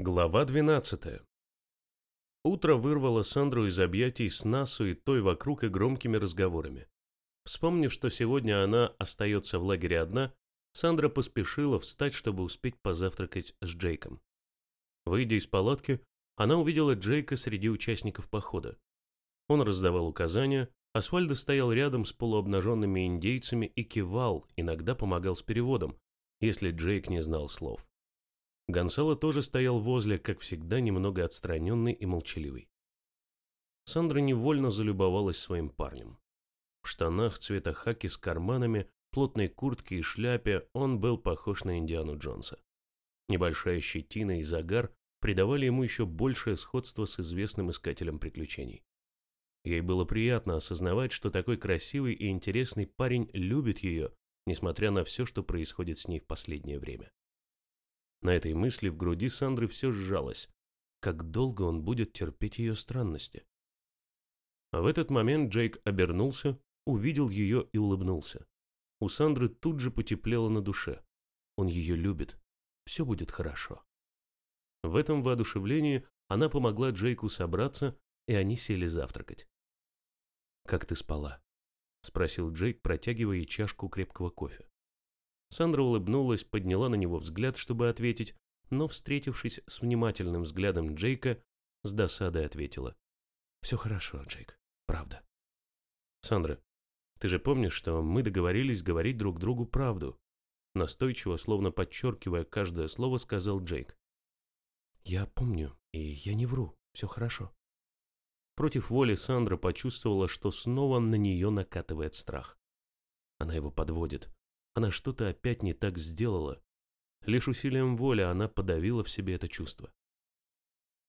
Глава 12. Утро вырвало Сандру из объятий с Насу и той вокруг и громкими разговорами. Вспомнив, что сегодня она остается в лагере одна, Сандра поспешила встать, чтобы успеть позавтракать с Джейком. Выйдя из палатки, она увидела Джейка среди участников похода. Он раздавал указания, Асфальдо стоял рядом с полуобнаженными индейцами и кивал, иногда помогал с переводом, если Джейк не знал слов. Гонсало тоже стоял возле, как всегда, немного отстраненный и молчаливый. Сандра невольно залюбовалась своим парнем. В штанах цвета хаки с карманами, плотной куртке и шляпе он был похож на Индиану Джонса. Небольшая щетина и загар придавали ему еще большее сходство с известным искателем приключений. Ей было приятно осознавать, что такой красивый и интересный парень любит ее, несмотря на все, что происходит с ней в последнее время. На этой мысли в груди Сандры все сжалось. Как долго он будет терпеть ее странности? А в этот момент Джейк обернулся, увидел ее и улыбнулся. У Сандры тут же потеплело на душе. Он ее любит. Все будет хорошо. В этом воодушевлении она помогла Джейку собраться, и они сели завтракать. «Как ты спала?» — спросил Джейк, протягивая чашку крепкого кофе. Сандра улыбнулась, подняла на него взгляд, чтобы ответить, но, встретившись с внимательным взглядом Джейка, с досадой ответила. «Все хорошо, Джейк, правда». «Сандра, ты же помнишь, что мы договорились говорить друг другу правду?» Настойчиво, словно подчеркивая каждое слово, сказал Джейк. «Я помню, и я не вру, все хорошо». Против воли Сандра почувствовала, что снова на нее накатывает страх. Она его подводит, она что-то опять не так сделала. Лишь усилием воли она подавила в себе это чувство.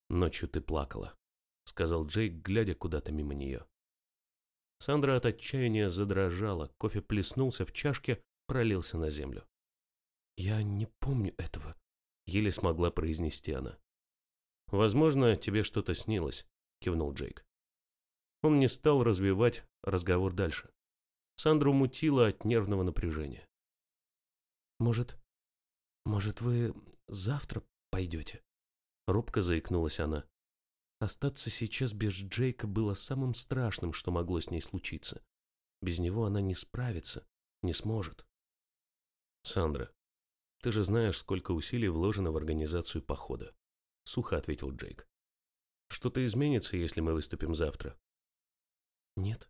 «Ночью ты плакала», — сказал Джейк, глядя куда-то мимо нее. Сандра от отчаяния задрожала, кофе плеснулся в чашке, пролился на землю. «Я не помню этого», — еле смогла произнести она. «Возможно, тебе что-то снилось», — кивнул Джейк. Он не стал развивать разговор дальше. Сандру мутило от нервного напряжения. «Может, может, вы завтра пойдете?» Робко заикнулась она. Остаться сейчас без Джейка было самым страшным, что могло с ней случиться. Без него она не справится, не сможет. «Сандра, ты же знаешь, сколько усилий вложено в организацию похода», — сухо ответил Джейк. «Что-то изменится, если мы выступим завтра?» «Нет,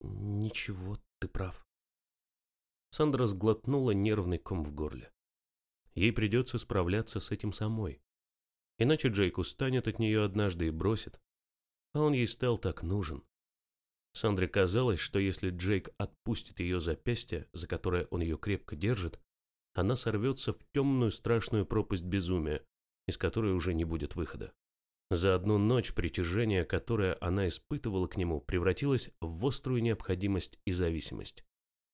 ничего, ты прав», Сандра сглотнула нервный ком в горле. Ей придется справляться с этим самой. Иначе Джейк устанет от нее однажды и бросит. А он ей стал так нужен. Сандре казалось, что если Джейк отпустит ее запястье, за которое он ее крепко держит, она сорвется в темную страшную пропасть безумия, из которой уже не будет выхода. За одну ночь притяжение, которое она испытывала к нему, превратилось в острую необходимость и зависимость.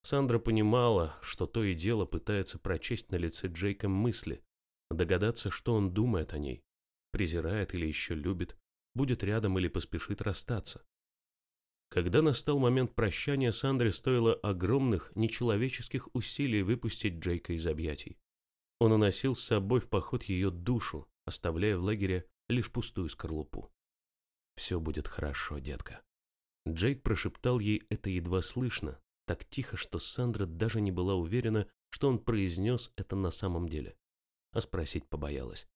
Сандра понимала, что то и дело пытается прочесть на лице Джейка мысли, догадаться, что он думает о ней, презирает или еще любит, будет рядом или поспешит расстаться. Когда настал момент прощания, Сандре стоило огромных, нечеловеческих усилий выпустить Джейка из объятий. Он уносил с собой в поход ее душу, оставляя в лагере лишь пустую скорлупу. «Все будет хорошо, детка». Джейк прошептал ей это едва слышно, так тихо, что Сандра даже не была уверена, что он произнес это на самом деле. А спросить побоялась.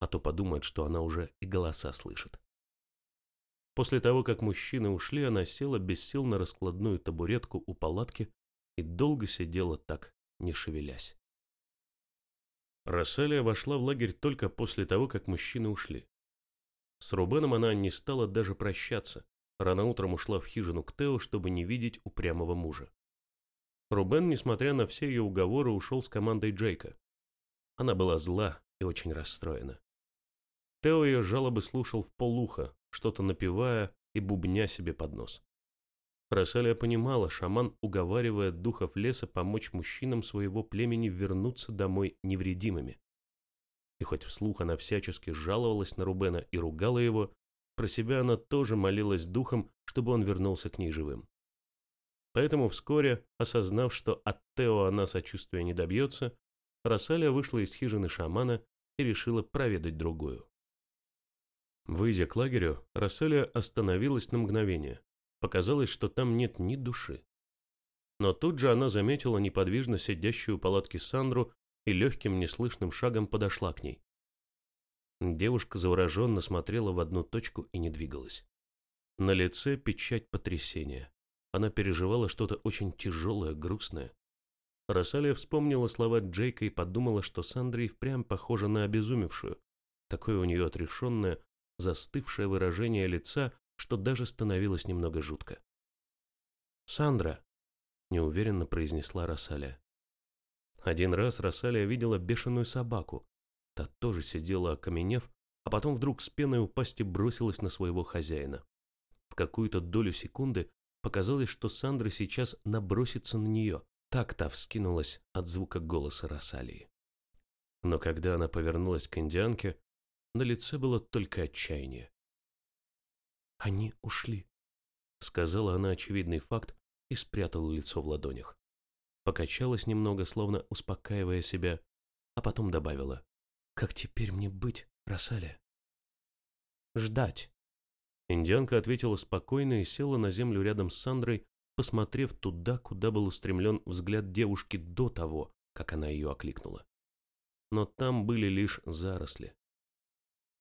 А то подумает, что она уже и голоса слышит. После того, как мужчины ушли, она села без сил на раскладную табуретку у палатки и долго сидела так, не шевелясь. Расселия вошла в лагерь только после того, как мужчины ушли. С Рубеном она не стала даже прощаться, Рано утром ушла в хижину к Тео, чтобы не видеть упрямого мужа. Рубен, несмотря на все ее уговоры, ушел с командой Джейка. Она была зла и очень расстроена. Тео ее жалобы слушал в полуха, что-то напевая и бубня себе под нос. Рассалия понимала, шаман уговаривает духов леса помочь мужчинам своего племени вернуться домой невредимыми. И хоть вслух она всячески жаловалась на Рубена и ругала его, про себя она тоже молилась духом, чтобы он вернулся к ней живым. Поэтому вскоре, осознав, что от Тео она сочувствия не добьется, Рассалия вышла из хижины шамана и решила проведать другую. Выйдя к лагерю, Расселия остановилась на мгновение. Показалось, что там нет ни души. Но тут же она заметила неподвижно сидящую у палатки Сандру и легким неслышным шагом подошла к ней. Девушка завороженно смотрела в одну точку и не двигалась. На лице печать потрясения. Она переживала что-то очень тяжелое, грустное. Рассалия вспомнила слова Джейка и подумала, что Сандра и впрямь похожа на обезумевшую. Такое у нее отрешенное, застывшее выражение лица, что даже становилось немного жутко. «Сандра», — неуверенно произнесла Рассалия. Один раз Рассалия видела бешеную собаку. Та тоже сидела окаменев, а потом вдруг с пеной у пасти бросилась на своего хозяина. В какую-то долю секунды показалось, что Сандра сейчас набросится на нее. Так та вскинулась от звука голоса Рассалии. Но когда она повернулась к индианке, на лице было только отчаяние. «Они ушли», — сказала она очевидный факт и спрятала лицо в ладонях. Покачалась немного, словно успокаивая себя, а потом добавила. «Как теперь мне быть, Росалия?» «Ждать». Индианка ответила спокойно и села на землю рядом с Сандрой, посмотрев туда, куда был устремлен взгляд девушки до того, как она ее окликнула. Но там были лишь заросли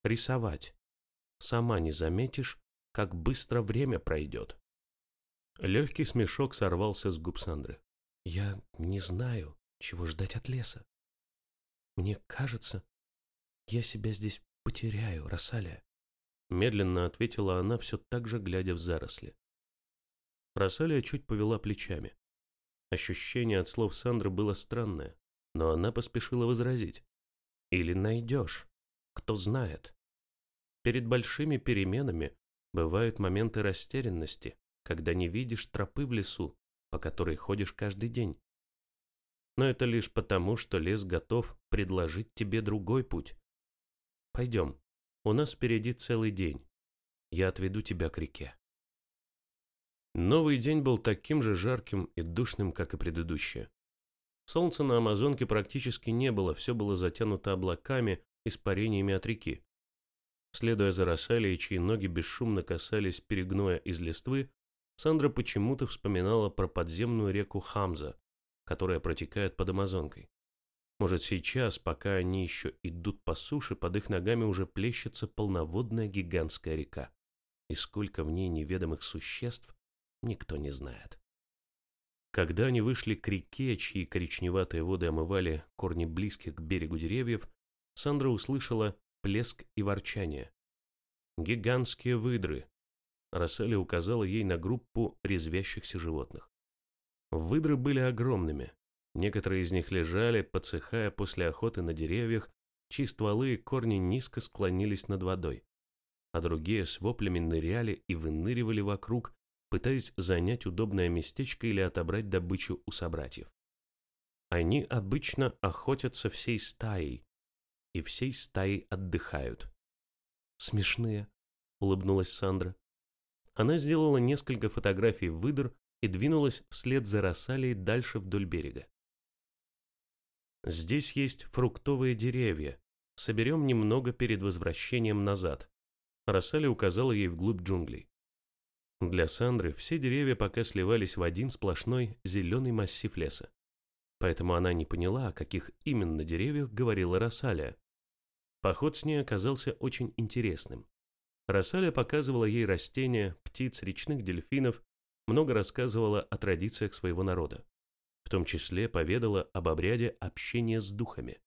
рисовать. Сама не заметишь, как быстро время пройдет. Легкий смешок сорвался с губ Сандры. Я не знаю, чего ждать от леса. Мне кажется, я себя здесь потеряю, Рассалия. Медленно ответила она, все так же глядя в заросли. Рассалия чуть повела плечами. Ощущение от слов Сандры было странное, но она поспешила возразить. Или найдешь, кто знает. Перед большими переменами бывают моменты растерянности, когда не видишь тропы в лесу, по которой ходишь каждый день. Но это лишь потому, что лес готов предложить тебе другой путь. Пойдем, у нас впереди целый день. Я отведу тебя к реке. Новый день был таким же жарким и душным, как и предыдущее. Солнца на Амазонке практически не было, все было затянуто облаками, испарениями от реки. Следуя за Рассалией, чьи ноги бесшумно касались перегноя из листвы, Сандра почему-то вспоминала про подземную реку Хамза, которая протекает под Амазонкой. Может, сейчас, пока они еще идут по суше, под их ногами уже плещется полноводная гигантская река. И сколько в ней неведомых существ, никто не знает. Когда они вышли к реке, чьи коричневатые воды омывали корни близких к берегу деревьев, Сандра услышала плеск и ворчание. Гигантские выдры. Расселли указала ей на группу резвящихся животных. Выдры были огромными. Некоторые из них лежали, подсыхая после охоты на деревьях, чьи стволы и корни низко склонились над водой, а другие с воплями ныряли и выныривали вокруг, пытаясь занять удобное местечко или отобрать добычу у собратьев. Они обычно охотятся всей стаей, и всей стаей отдыхают. «Смешные», — улыбнулась Сандра. Она сделала несколько фотографий выдр и двинулась вслед за Рассалией дальше вдоль берега. «Здесь есть фруктовые деревья. Соберем немного перед возвращением назад». Рассали указала ей вглубь джунглей. Для Сандры все деревья пока сливались в один сплошной зеленый массив леса. Поэтому она не поняла, о каких именно деревьях говорила Рассалия. Поход с ней оказался очень интересным. Рассаля показывала ей растения, птиц, речных дельфинов, много рассказывала о традициях своего народа. В том числе поведала об обряде общения с духами.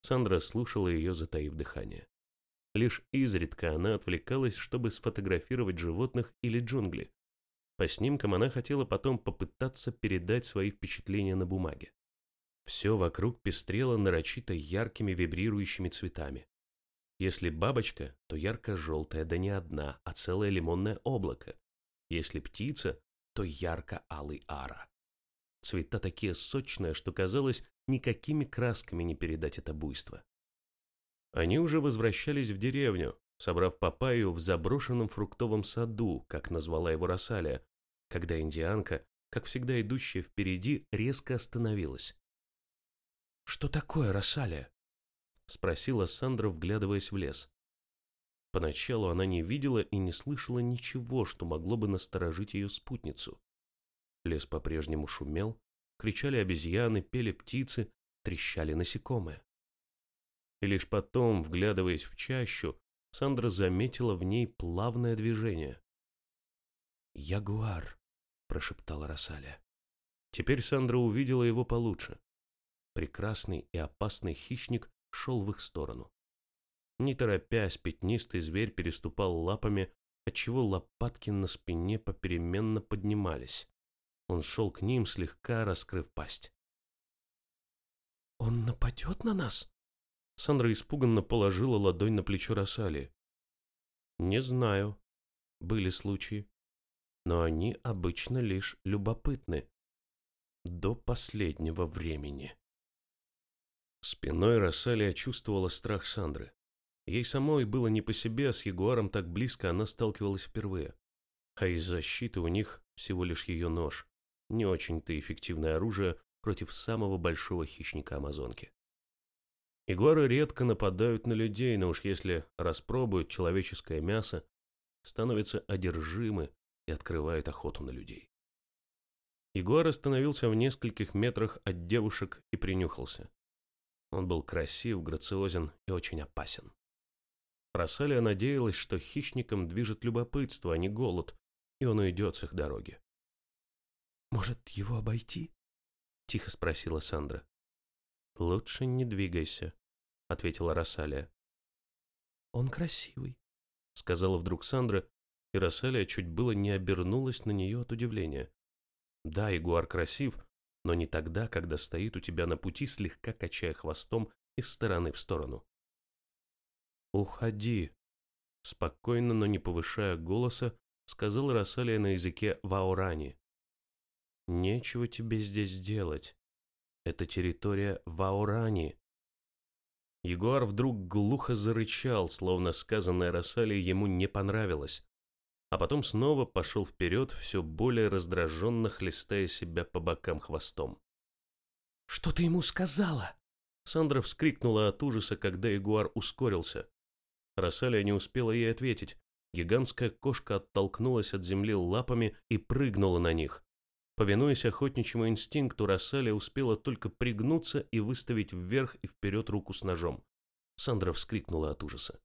Сандра слушала ее, затаив дыхание. Лишь изредка она отвлекалась, чтобы сфотографировать животных или джунгли. По снимкам она хотела потом попытаться передать свои впечатления на бумаге. Все вокруг пестрело нарочито яркими вибрирующими цветами. Если бабочка, то ярко-желтая, да не одна, а целое лимонное облако. Если птица, то ярко-алый ара. Цвета такие сочные, что казалось, никакими красками не передать это буйство. Они уже возвращались в деревню, собрав папайю в заброшенном фруктовом саду, как назвала его Росалия, когда индианка, как всегда идущая впереди, резко остановилась. «Что такое, Рассалия?» — спросила Сандра, вглядываясь в лес. Поначалу она не видела и не слышала ничего, что могло бы насторожить ее спутницу. Лес по-прежнему шумел, кричали обезьяны, пели птицы, трещали насекомые. И лишь потом, вглядываясь в чащу, Сандра заметила в ней плавное движение. «Ягуар», — прошептала Росалия. Теперь Сандра увидела его получше. Прекрасный и опасный хищник шел в их сторону. Не торопясь, пятнистый зверь переступал лапами, отчего лопатки на спине попеременно поднимались. Он шел к ним, слегка раскрыв пасть. «Он нападет на нас?» Сандра испуганно положила ладонь на плечо Росали. «Не знаю. Были случаи. Но они обычно лишь любопытны. До последнего времени». Спиной Рассалия чувствовала страх Сандры. Ей самой было не по себе, а с Ягуаром так близко она сталкивалась впервые. А из защиты у них всего лишь ее нож. Не очень-то эффективное оружие против самого большого хищника Амазонки. Ягуары редко нападают на людей, но уж если распробуют человеческое мясо, становятся одержимы и открывают охоту на людей. Ягуар остановился в нескольких метрах от девушек и принюхался. Он был красив, грациозен и очень опасен. Росалия надеялась, что хищником движет любопытство, а не голод, и он уйдет с их дороги. «Может, его обойти?» — тихо спросила Сандра. «Лучше не двигайся», — ответила Росалия. «Он красивый», — сказала вдруг Сандра, и Росалия чуть было не обернулась на нее от удивления. «Да, ягуар красив, но не тогда, когда стоит у тебя на пути, слегка качая хвостом из стороны в сторону. «Уходи!» Спокойно, но не повышая голоса, сказала Рассалия на языке Ваорани. «Нечего тебе здесь делать. Это территория Ваорани». Ягуар вдруг глухо зарычал, словно сказанное Рассалией ему не понравилось а потом снова пошел вперед, все более раздраженно хлестая себя по бокам хвостом. «Что ты ему сказала?» Сандра вскрикнула от ужаса, когда ягуар ускорился. Рассалия не успела ей ответить. Гигантская кошка оттолкнулась от земли лапами и прыгнула на них. Повинуясь охотничьему инстинкту, Рассалия успела только пригнуться и выставить вверх и вперед руку с ножом. Сандра вскрикнула от ужаса.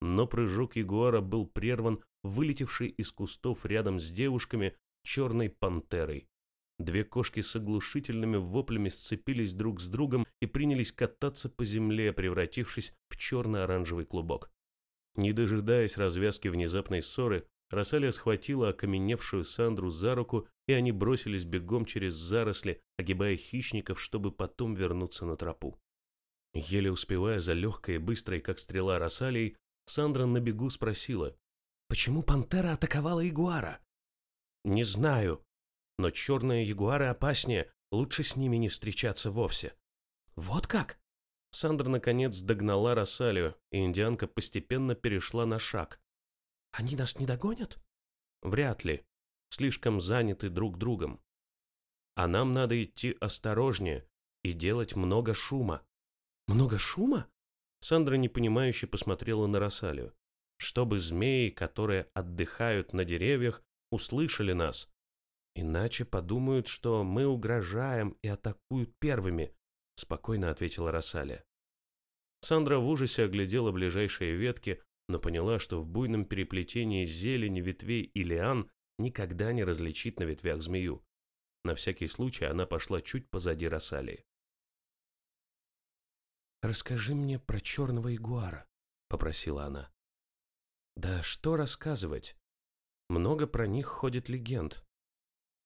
Но прыжок ягуара был прерван, вылетевшей из кустов рядом с девушками черной пантерой. Две кошки с оглушительными воплями сцепились друг с другом и принялись кататься по земле, превратившись в черно-оранжевый клубок. Не дожидаясь развязки внезапной ссоры, Рассалия схватила окаменевшую Сандру за руку, и они бросились бегом через заросли, огибая хищников, чтобы потом вернуться на тропу. Еле успевая за легкой и быстрой, как стрела Рассалией, Сандра на бегу спросила, почему пантера атаковала ягуара? Не знаю, но черные ягуары опаснее, лучше с ними не встречаться вовсе. Вот как? Сандра наконец догнала Рассалию, и индианка постепенно перешла на шаг. Они нас не догонят? Вряд ли. Слишком заняты друг другом. А нам надо идти осторожнее и делать много шума. Много шума? Сандра непонимающе посмотрела на Росалию. Чтобы змеи, которые отдыхают на деревьях, услышали нас. Иначе подумают, что мы угрожаем и атакуют первыми, спокойно ответила Росалия. Сандра в ужасе оглядела ближайшие ветки, но поняла, что в буйном переплетении зелени, ветвей и лиан никогда не различит на ветвях змею. На всякий случай она пошла чуть позади Росалии. «Расскажи мне про черного ягуара», — попросила она. «Да что рассказывать? Много про них ходит легенд.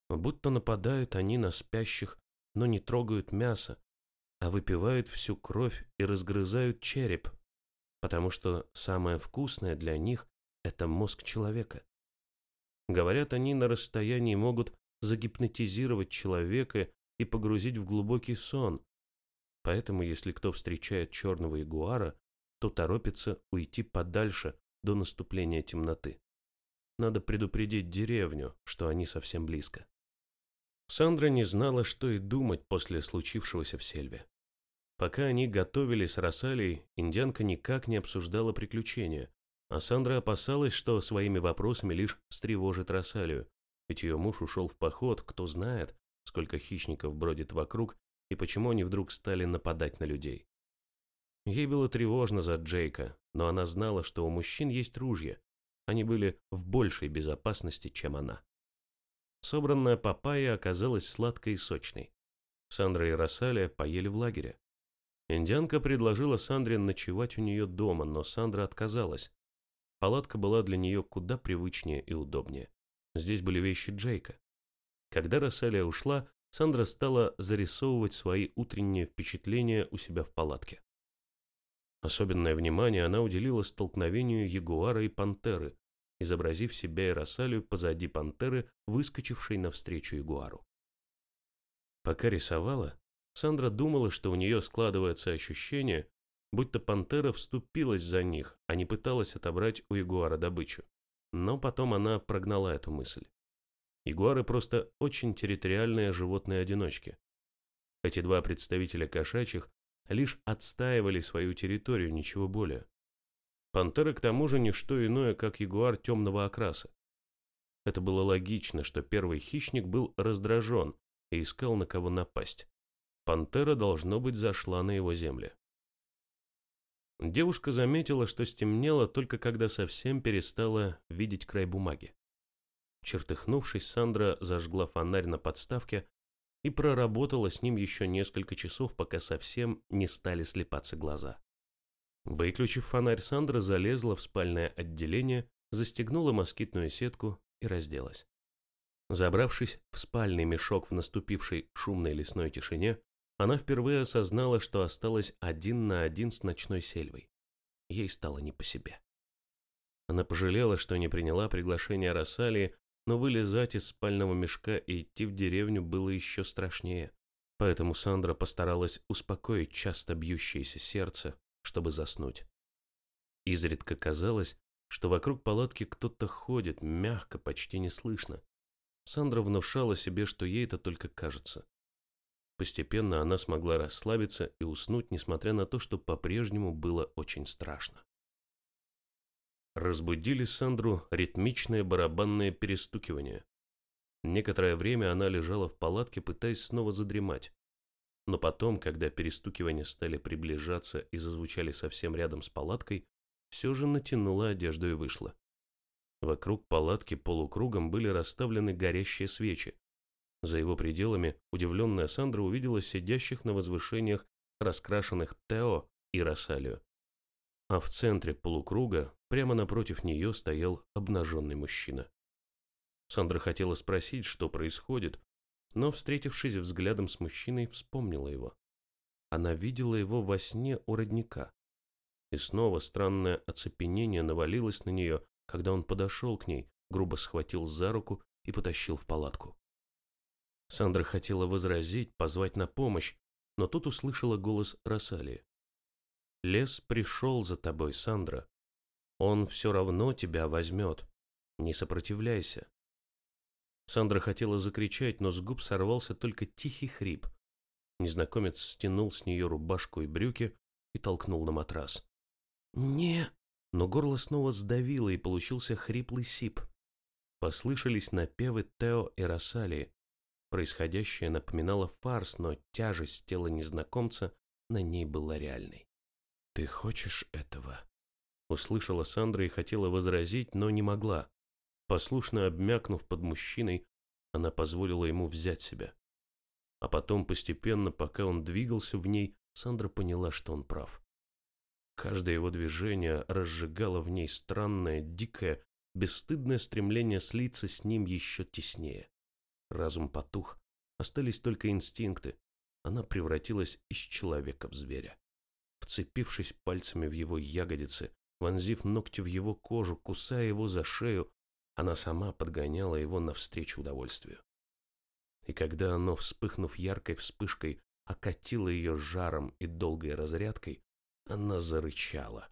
Будто нападают они на спящих, но не трогают мясо, а выпивают всю кровь и разгрызают череп, потому что самое вкусное для них — это мозг человека. Говорят, они на расстоянии могут загипнотизировать человека и погрузить в глубокий сон, Поэтому, если кто встречает черного ягуара, то торопится уйти подальше до наступления темноты. Надо предупредить деревню, что они совсем близко. Сандра не знала, что и думать после случившегося в сельве. Пока они готовились с Рассалией, индианка никак не обсуждала приключения, а Сандра опасалась, что своими вопросами лишь встревожит Рассалию, ведь ее муж ушел в поход, кто знает, сколько хищников бродит вокруг и почему они вдруг стали нападать на людей. Ей было тревожно за Джейка, но она знала, что у мужчин есть ружья. Они были в большей безопасности, чем она. Собранная папайя оказалась сладкой и сочной. Сандра и Рассалия поели в лагере. Индианка предложила Сандре ночевать у нее дома, но Сандра отказалась. Палатка была для нее куда привычнее и удобнее. Здесь были вещи Джейка. Когда Рассалия ушла, Сандра стала зарисовывать свои утренние впечатления у себя в палатке. Особенное внимание она уделила столкновению ягуара и пантеры, изобразив себя и Рассалию позади пантеры, выскочившей навстречу ягуару. Пока рисовала, Сандра думала, что у нее складывается ощущение, будто пантера вступилась за них, а не пыталась отобрать у ягуара добычу. Но потом она прогнала эту мысль. Ягуары просто очень территориальные животные-одиночки. Эти два представителя кошачьих лишь отстаивали свою территорию, ничего более. Пантера к тому же не что иное, как ягуар темного окраса. Это было логично, что первый хищник был раздражен и искал на кого напасть. Пантера, должно быть, зашла на его земле. Девушка заметила, что стемнело только когда совсем перестала видеть край бумаги. Чертыхнувшись, Сандра зажгла фонарь на подставке и проработала с ним еще несколько часов, пока совсем не стали слепаться глаза. Выключив фонарь, Сандра залезла в спальное отделение, застегнула москитную сетку и разделась. Забравшись в спальный мешок в наступившей шумной лесной тишине, она впервые осознала, что осталась один на один с ночной сельвой. Ей стало не по себе. Она пожалела, что не приняла приглашение Рассалии, но вылезать из спального мешка и идти в деревню было еще страшнее. Поэтому Сандра постаралась успокоить часто бьющееся сердце, чтобы заснуть. Изредка казалось, что вокруг палатки кто-то ходит, мягко, почти неслышно. Сандра внушала себе, что ей это только кажется. Постепенно она смогла расслабиться и уснуть, несмотря на то, что по-прежнему было очень страшно. Разбудили Сандру ритмичное барабанное перестукивание. Некоторое время она лежала в палатке, пытаясь снова задремать. Но потом, когда перестукивания стали приближаться и зазвучали совсем рядом с палаткой, все же натянула одежду и вышла. Вокруг палатки полукругом были расставлены горящие свечи, за его пределами удивленная Сандра увидела сидящих на возвышениях раскрашенных Тео и Росалию. А в центре полукруга, прямо напротив нее, стоял обнаженный мужчина. Сандра хотела спросить, что происходит, но, встретившись взглядом с мужчиной, вспомнила его. Она видела его во сне у родника. И снова странное оцепенение навалилось на нее, когда он подошел к ней, грубо схватил за руку и потащил в палатку. Сандра хотела возразить, позвать на помощь, но тут услышала голос Росалии. «Лес пришел за тобой, Сандра. Он все равно тебя возьмет. Не сопротивляйся». Сандра хотела закричать, но с губ сорвался только тихий хрип. Незнакомец стянул с нее рубашку и брюки и толкнул на матрас. «Не...» Но горло снова сдавило, и получился хриплый сип. Послышались напевы Тео и Росалии, Происходящее напоминало фарс, но тяжесть тела незнакомца на ней была реальной. «Ты хочешь этого?» Услышала Сандра и хотела возразить, но не могла. Послушно обмякнув под мужчиной, она позволила ему взять себя. А потом постепенно, пока он двигался в ней, Сандра поняла, что он прав. Каждое его движение разжигало в ней странное, дикое, бесстыдное стремление слиться с ним еще теснее. Разум потух, остались только инстинкты. Она превратилась из человека в зверя. Вцепившись пальцами в его ягодицы, вонзив ногти в его кожу, кусая его за шею, она сама подгоняла его навстречу удовольствию. И когда оно, вспыхнув яркой вспышкой, окатило ее жаром и долгой разрядкой, она зарычала,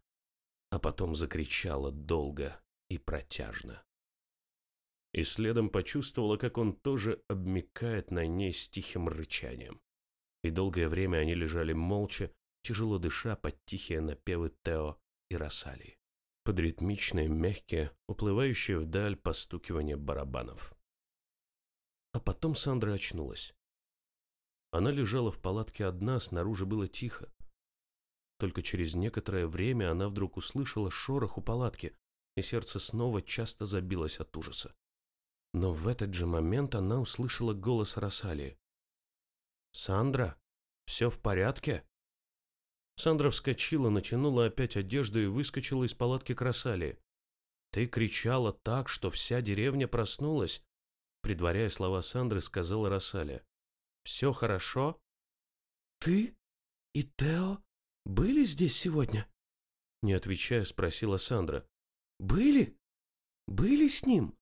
а потом закричала долго и протяжно и следом почувствовала, как он тоже обмикает на ней с тихим рычанием. И долгое время они лежали молча, тяжело дыша под тихие напевы Тео и Рассалии, под ритмичные, мягкие, уплывающие вдаль постукивание барабанов. А потом Сандра очнулась. Она лежала в палатке одна, снаружи было тихо. Только через некоторое время она вдруг услышала шорох у палатки, и сердце снова часто забилось от ужаса. Но в этот же момент она услышала голос Росалии. «Сандра, все в порядке?» Сандра вскочила, натянула опять одежду и выскочила из палатки к Росалии. «Ты кричала так, что вся деревня проснулась», предваряя слова Сандры, сказала Росалия. «Все хорошо?» «Ты и Тео были здесь сегодня?» Не отвечая, спросила Сандра. «Были? Были с ним?»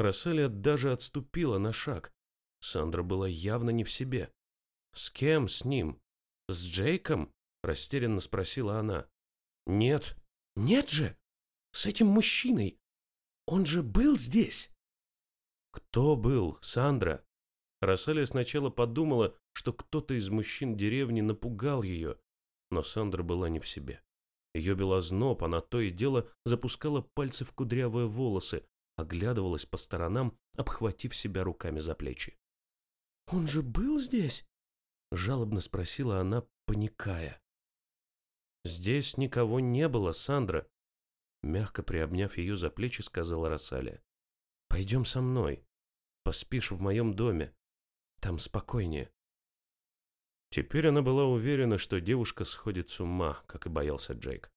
Рассалия даже отступила на шаг. Сандра была явно не в себе. «С кем с ним? С Джейком?» – растерянно спросила она. «Нет». «Нет же! С этим мужчиной! Он же был здесь!» «Кто был, Сандра?» Рассалия сначала подумала, что кто-то из мужчин деревни напугал ее, но Сандра была не в себе. Ее била зноб, она то и дело запускала пальцы в кудрявые волосы, оглядывалась по сторонам, обхватив себя руками за плечи. «Он же был здесь?» — жалобно спросила она, паникая. «Здесь никого не было, Сандра», — мягко приобняв ее за плечи, сказала Рассалия. «Пойдем со мной. Поспишь в моем доме. Там спокойнее». Теперь она была уверена, что девушка сходит с ума, как и боялся Джейк.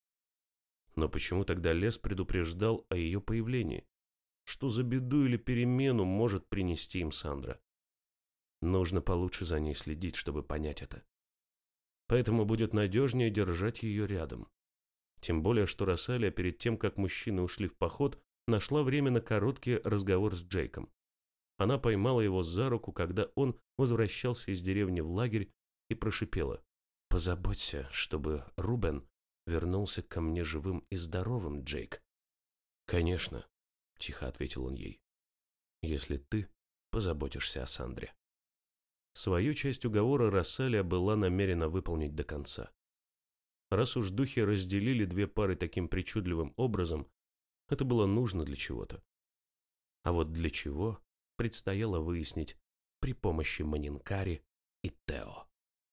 Но почему тогда лес предупреждал о ее появлении? Что за беду или перемену может принести им Сандра? Нужно получше за ней следить, чтобы понять это. Поэтому будет надежнее держать ее рядом. Тем более, что Рассалия перед тем, как мужчины ушли в поход, нашла время на короткий разговор с Джейком. Она поймала его за руку, когда он возвращался из деревни в лагерь и прошипела. «Позаботься, чтобы Рубен вернулся ко мне живым и здоровым, Джейк». «Конечно», — тихо ответил он ей, — «если ты позаботишься о Сандре». Свою часть уговора Рассалия была намерена выполнить до конца. Раз уж духи разделили две пары таким причудливым образом, это было нужно для чего-то. А вот для чего предстояло выяснить при помощи Манинкари и Тео.